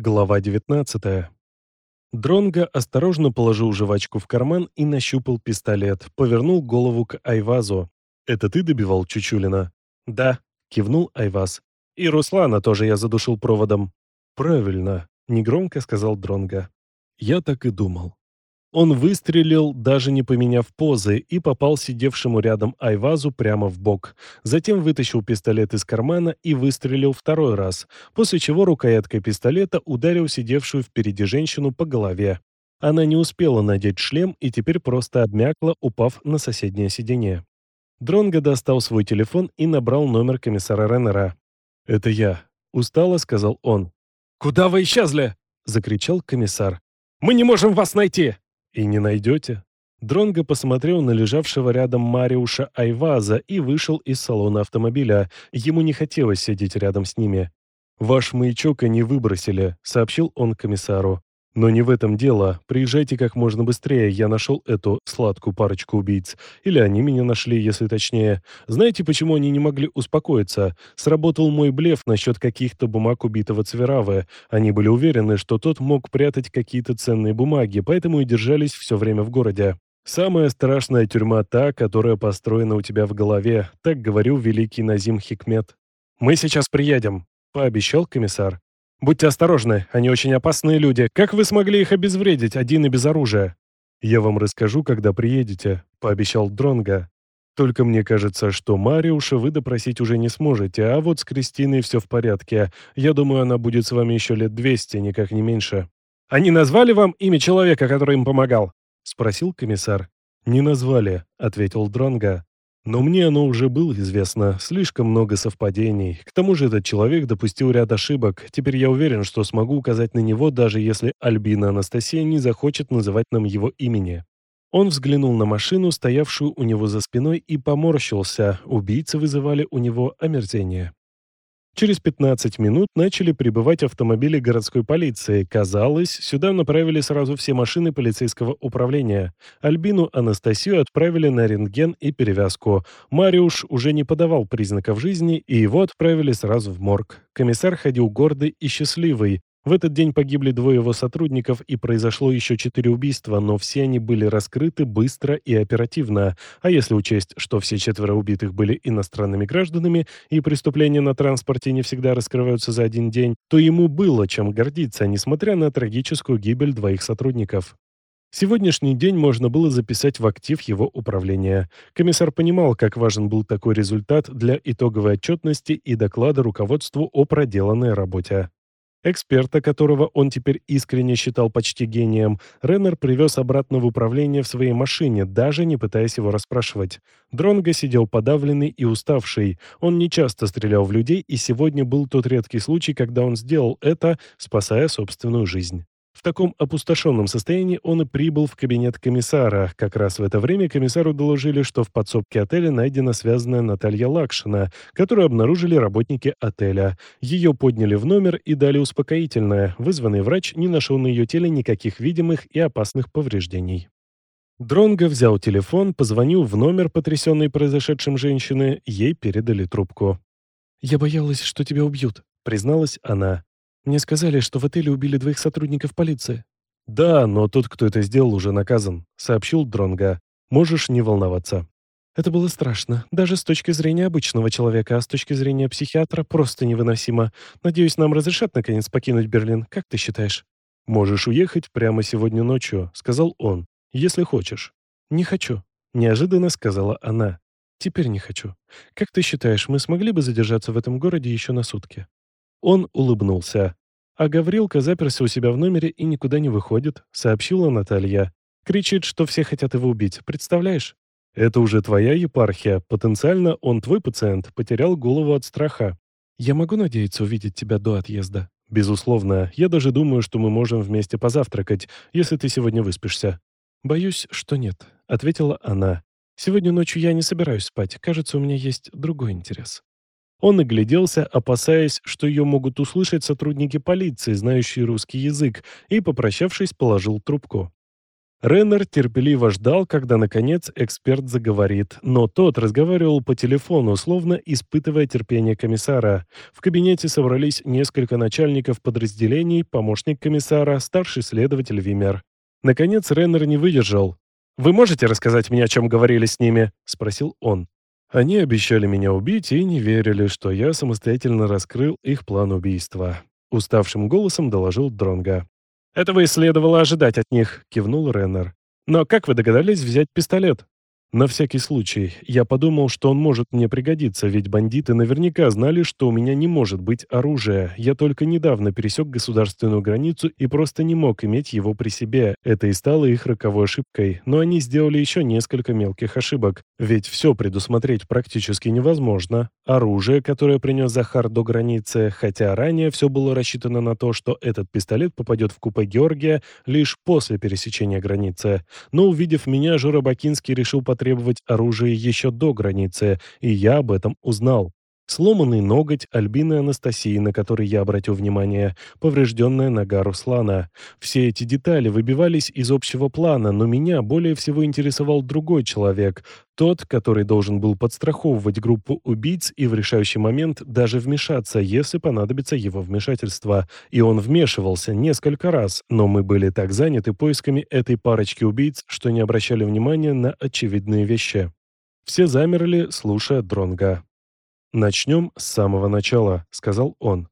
Глава 19. Дронго осторожно положил жвачку в карман и нащупал пистолет, повернул голову к Айвазу. «Это ты добивал Чучулина?» «Да», — кивнул Айваз. «И Руслана тоже я задушил проводом». «Правильно», — негромко сказал Дронго. «Я так и думал». Он выстрелил, даже не поменяв позы, и попал сидевшему рядом Айвазу прямо в бок. Затем вытащил пистолет из кармана и выстрелил второй раз, после чего рукояткой пистолета ударил сидевшую впереди женщину по голове. Она не успела надеть шлем и теперь просто обмякла, упав на соседнее сиденье. Дронго достал свой телефон и набрал номер комиссара Реннера. «Это я», — устало сказал он. «Куда вы исчезли?» — закричал комиссар. «Мы не можем вас найти!» «И не найдете?» Дронго посмотрел на лежавшего рядом Мариуша Айваза и вышел из салона автомобиля. Ему не хотелось сидеть рядом с ними. «Ваш маячок они выбросили», — сообщил он комиссару. «Но не в этом дело. Приезжайте как можно быстрее. Я нашел эту сладкую парочку убийц. Или они меня нашли, если точнее. Знаете, почему они не могли успокоиться? Сработал мой блеф насчет каких-то бумаг убитого Цверавы. Они были уверены, что тот мог прятать какие-то ценные бумаги, поэтому и держались все время в городе. «Самая страшная тюрьма та, которая построена у тебя в голове», так говорил великий Назим Хикмет. «Мы сейчас приедем», — пообещал комиссар. Будьте осторожны, они очень опасные люди. Как вы смогли их обезвредить, один и без оружия?» «Я вам расскажу, когда приедете», — пообещал Дронга. «Только мне кажется, что Мариуша вы допросить уже не сможете, а вот с Кристиной все в порядке. Я думаю, она будет с вами еще лет двести, никак не меньше». «Они назвали вам имя человека, который им помогал?» — спросил комиссар. «Не назвали», — ответил Дронга. Но мне оно уже было известно, слишком много совпадений. К тому же этот человек допустил ряд ошибок. Теперь я уверен, что смогу указать на него, даже если Альбина Анастасия не захочет называть нам его имени. Он взглянул на машину, стоявшую у него за спиной, и поморщился. Убийцы вызывали у него омерзение. Через 15 минут начали прибывать автомобили городской полиции. Казалось, сюда направили сразу все машины полицейского управления. Альбину Анастасию отправили на рентген и перевязку. Мариуш уже не подавал признаков жизни, и его отправили сразу в морг. Комиссар ходил гордый и счастливый. В этот день погибли двое его сотрудников и произошло еще четыре убийства, но все они были раскрыты быстро и оперативно. А если учесть, что все четверо убитых были иностранными гражданами и преступления на транспорте не всегда раскрываются за один день, то ему было чем гордиться, несмотря на трагическую гибель двоих сотрудников. Сегодняшний день можно было записать в актив его управления. Комиссар понимал, как важен был такой результат для итоговой отчетности и доклада руководству о проделанной работе. Эксперта, которого он теперь искренне считал почти гением, Реннер привез обратно в управление в своей машине, даже не пытаясь его расспрашивать. Дронго сидел подавленный и уставший. Он не часто стрелял в людей, и сегодня был тот редкий случай, когда он сделал это, спасая собственную жизнь. В таком опустошенном состоянии он и прибыл в кабинет комиссара. Как раз в это время комиссару доложили, что в подсобке отеля найдена связанная Наталья Лакшина, которую обнаружили работники отеля. Ее подняли в номер и дали успокоительное. Вызванный врач не нашел на ее теле никаких видимых и опасных повреждений. Дронго взял телефон, позвонил в номер, потрясенной произошедшим женщины, ей передали трубку. «Я боялась, что тебя убьют», — призналась она. Мне сказали, что в отеле убили двоих сотрудников полиции. Да, но тот, кто это сделал, уже наказан, сообщил Дронга. Можешь не волноваться. Это было страшно, даже с точки зрения обычного человека, а с точки зрения психиатра просто невыносимо. Надеюсь, нам разрешат наконец покинуть Берлин. Как ты считаешь? Можешь уехать прямо сегодня ночью, сказал он, если хочешь. Не хочу, неожиданно сказала она. Теперь не хочу. Как ты считаешь, мы смогли бы задержаться в этом городе еще на сутки? Он улыбнулся. А Гаврилка заперся у себя в номере и никуда не выходит, сообщила Наталья. Кричит, что все хотят его убить, представляешь? Это уже твоя епархия, потенциально он твой пациент, потерял голову от страха. Я могу надеяться увидеть тебя до отъезда? Безусловно, я даже думаю, что мы можем вместе позавтракать, если ты сегодня выспишься. Боюсь, что нет, ответила она. Сегодня ночью я не собираюсь спать, кажется, у меня есть другой интерес. Он огляделся, опасаясь, что ее могут услышать сотрудники полиции, знающие русский язык, и, попрощавшись, положил трубку. Реннер терпеливо ждал, когда, наконец, эксперт заговорит, но тот разговаривал по телефону, словно испытывая терпение комиссара. В кабинете собрались несколько начальников подразделений, помощник комиссара, старший следователь Вимер. Наконец Реннер не выдержал. «Вы можете рассказать мне, о чем говорили с ними?» – спросил он. Они обещали меня убить и не верили, что я самостоятельно раскрыл их план убийства. Уставшим голосом доложил Дронга. «Этого и следовало ожидать от них», — кивнул Реннер. «Но как вы догадались взять пистолет?» На всякий случай, я подумал, что он может мне пригодиться, ведь бандиты наверняка знали, что у меня не может быть оружия. Я только недавно пересек государственную границу и просто не мог иметь его при себе. Это и стало их роковой ошибкой. Но они сделали еще несколько мелких ошибок. Ведь все предусмотреть практически невозможно. Оружие, которое принес Захар до границы, хотя ранее все было рассчитано на то, что этот пистолет попадет в купе Георгия лишь после пересечения границы. Но увидев меня, Жора Бакинский решил потребовать оружие еще до границы, и я об этом узнал. Сломанный ноготь Альбины Анастасии, на который я обратил внимание, поврежденная нога Руслана. Все эти детали выбивались из общего плана, но меня более всего интересовал другой человек, тот, который должен был подстраховывать группу убийц и в решающий момент даже вмешаться, если понадобится его вмешательство. И он вмешивался несколько раз, но мы были так заняты поисками этой парочки убийц, что не обращали внимания на очевидные вещи. Все замерли, слушая Дронга. «Начнем с самого начала», — сказал он.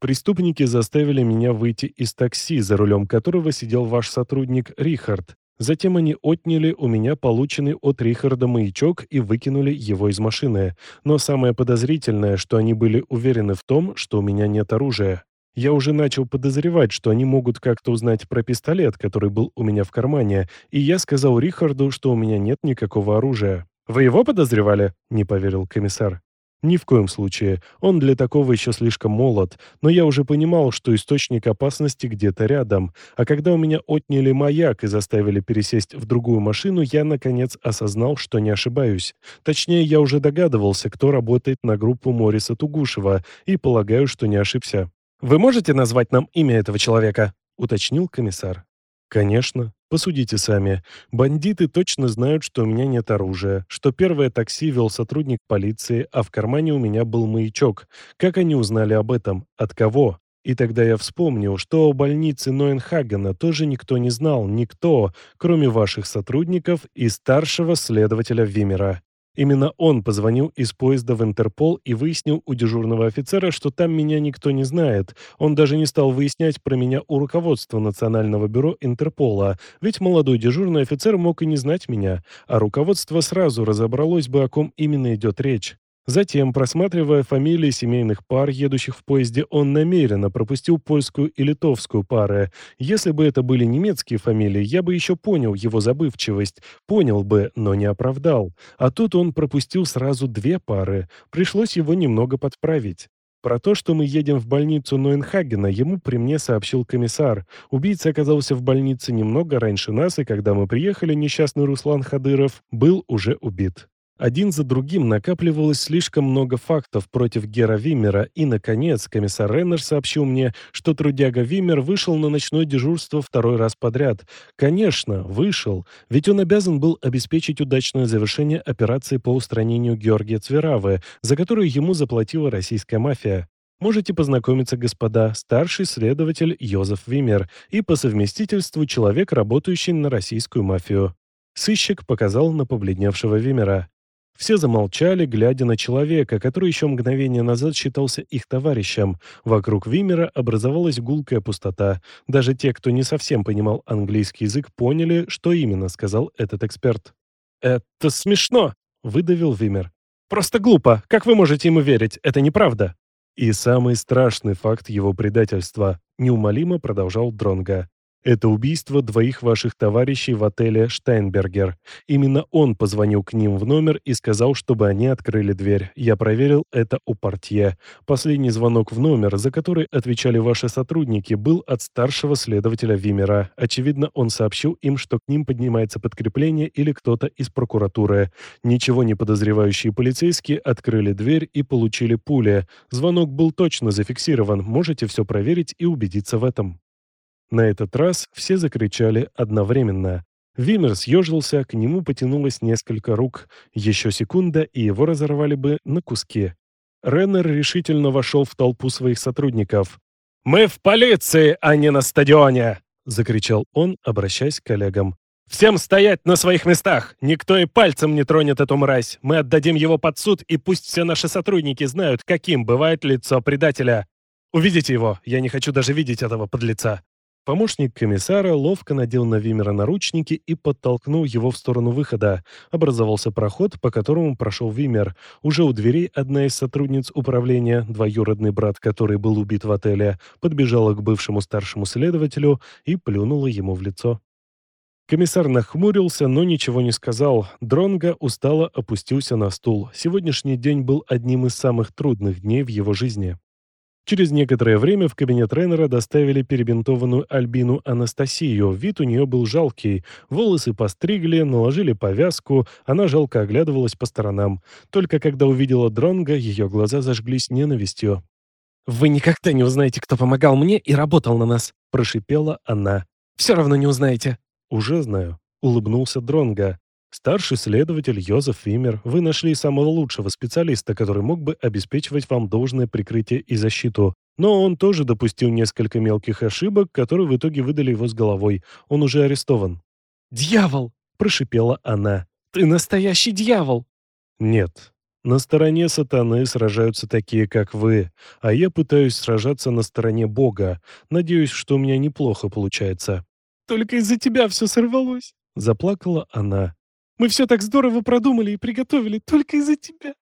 «Преступники заставили меня выйти из такси, за рулем которого сидел ваш сотрудник Рихард. Затем они отняли у меня полученный от Рихарда маячок и выкинули его из машины. Но самое подозрительное, что они были уверены в том, что у меня нет оружия. Я уже начал подозревать, что они могут как-то узнать про пистолет, который был у меня в кармане, и я сказал Рихарду, что у меня нет никакого оружия. «Вы его подозревали?» — не поверил комиссар. Ни в коем случае. Он для такого еще слишком молод, но я уже понимал, что источник опасности где-то рядом. А когда у меня отняли маяк и заставили пересесть в другую машину, я, наконец, осознал, что не ошибаюсь. Точнее, я уже догадывался, кто работает на группу Мориса Тугушева, и полагаю, что не ошибся. «Вы можете назвать нам имя этого человека?» — уточнил комиссар. «Конечно. Посудите сами. Бандиты точно знают, что у меня нет оружия, что первое такси вел сотрудник полиции, а в кармане у меня был маячок. Как они узнали об этом? От кого? И тогда я вспомнил, что о больнице Нойенхагена тоже никто не знал, никто, кроме ваших сотрудников и старшего следователя Вимера. Именно он позвонил из поезда в Интерпол и выяснил у дежурного офицера, что там меня никто не знает. Он даже не стал выяснять про меня у руководства Национального бюро Интерпола, ведь молодой дежурный офицер мог и не знать меня, а руководство сразу разобралось бы, о ком именно идет речь. Затем, просматривая фамилии семейных пар, едущих в поезде, он намеренно пропустил польскую и литовскую пары. Если бы это были немецкие фамилии, я бы еще понял его забывчивость. Понял бы, но не оправдал. А тут он пропустил сразу две пары. Пришлось его немного подправить. Про то, что мы едем в больницу Нойенхагена, ему при мне сообщил комиссар. Убийца оказался в больнице немного раньше нас, и когда мы приехали, несчастный Руслан Хадыров был уже убит. Один за другим накапливалось слишком много фактов против Гера Вимера, и, наконец, комиссар Реннер сообщил мне, что трудяга Вимер вышел на ночное дежурство второй раз подряд. Конечно, вышел, ведь он обязан был обеспечить удачное завершение операции по устранению Георгия Цверавы, за которую ему заплатила российская мафия. Можете познакомиться, господа, старший следователь Йозеф Вимер и по совместительству человек, работающий на российскую мафию. Сыщик показал на побледневшего Вимера. Все замолчали, глядя на человека, который еще мгновение назад считался их товарищем. Вокруг Вимера образовалась гулкая пустота. Даже те, кто не совсем понимал английский язык, поняли, что именно сказал этот эксперт. «Это смешно!» — выдавил Вимер. «Просто глупо! Как вы можете ему верить? Это неправда!» И самый страшный факт его предательства, неумолимо продолжал Дронга. Это убийство двоих ваших товарищей в отеле «Штайнбергер». Именно он позвонил к ним в номер и сказал, чтобы они открыли дверь. Я проверил это у портье. Последний звонок в номер, за который отвечали ваши сотрудники, был от старшего следователя Вимера. Очевидно, он сообщил им, что к ним поднимается подкрепление или кто-то из прокуратуры. Ничего не подозревающие полицейские открыли дверь и получили пули. Звонок был точно зафиксирован. Можете все проверить и убедиться в этом. На этот раз все закричали одновременно. Вимер съежился, к нему потянулось несколько рук. Еще секунда, и его разорвали бы на куски. Реннер решительно вошел в толпу своих сотрудников. «Мы в полиции, а не на стадионе!» — закричал он, обращаясь к коллегам. «Всем стоять на своих местах! Никто и пальцем не тронет эту мразь! Мы отдадим его под суд, и пусть все наши сотрудники знают, каким бывает лицо предателя! Увидите его! Я не хочу даже видеть этого подлеца!» Помощник комиссара ловко надел на Вимера наручники и подтолкнул его в сторону выхода. Образовался проход, по которому прошел Вимер. Уже у дверей одна из сотрудниц управления, двоюродный брат, который был убит в отеле, подбежала к бывшему старшему следователю и плюнула ему в лицо. Комиссар нахмурился, но ничего не сказал. Дронго устало опустился на стул. Сегодняшний день был одним из самых трудных дней в его жизни. Через некоторое время в кабинет тренера доставили перебинтованную Альбину Анастасию. Вид у нее был жалкий. Волосы постригли, наложили повязку. Она жалко оглядывалась по сторонам. Только когда увидела Дронга, ее глаза зажглись ненавистью. «Вы никогда не узнаете, кто помогал мне и работал на нас», – прошипела она. «Все равно не узнаете». «Уже знаю», — улыбнулся Дронга. Старший следователь Йозеф Фимер, вы нашли самого лучшего специалиста, который мог бы обеспечивать вам должное прикрытие и защиту. Но он тоже допустил несколько мелких ошибок, которые в итоге выдали его с головой. Он уже арестован. «Дьявол!» – прошипела она. «Ты настоящий дьявол!» «Нет. На стороне сатаны сражаются такие, как вы, а я пытаюсь сражаться на стороне Бога. Надеюсь, что у меня неплохо получается». «Только из-за тебя все сорвалось!» – заплакала она. Мы все так здорово продумали и приготовили только из-за тебя».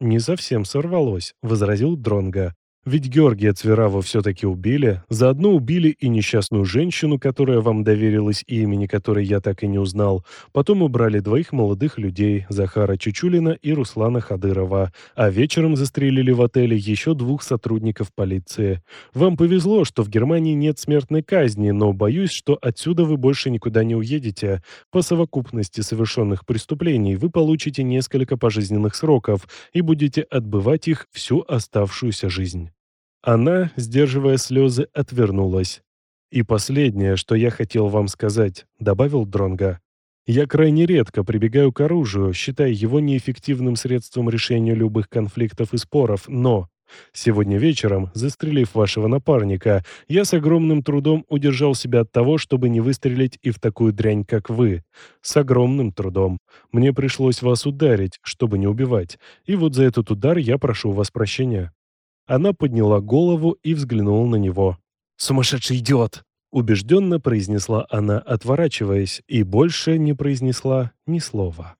«Не совсем сорвалось», — возразил Дронга. Ведь Георгия Цверава все-таки убили, заодно убили и несчастную женщину, которая вам доверилась и имени которой я так и не узнал. Потом убрали двоих молодых людей, Захара Чучулина и Руслана Хадырова, а вечером застрелили в отеле еще двух сотрудников полиции. Вам повезло, что в Германии нет смертной казни, но боюсь, что отсюда вы больше никуда не уедете. По совокупности совершенных преступлений вы получите несколько пожизненных сроков и будете отбывать их всю оставшуюся жизнь. Она, сдерживая слезы, отвернулась. «И последнее, что я хотел вам сказать», — добавил Дронга. «Я крайне редко прибегаю к оружию, считая его неэффективным средством решения любых конфликтов и споров, но сегодня вечером, застрелив вашего напарника, я с огромным трудом удержал себя от того, чтобы не выстрелить и в такую дрянь, как вы. С огромным трудом. Мне пришлось вас ударить, чтобы не убивать, и вот за этот удар я прошу вас прощения». Она подняла голову и взглянула на него. «Сумасшедший идиот!» Убежденно произнесла она, отворачиваясь, и больше не произнесла ни слова.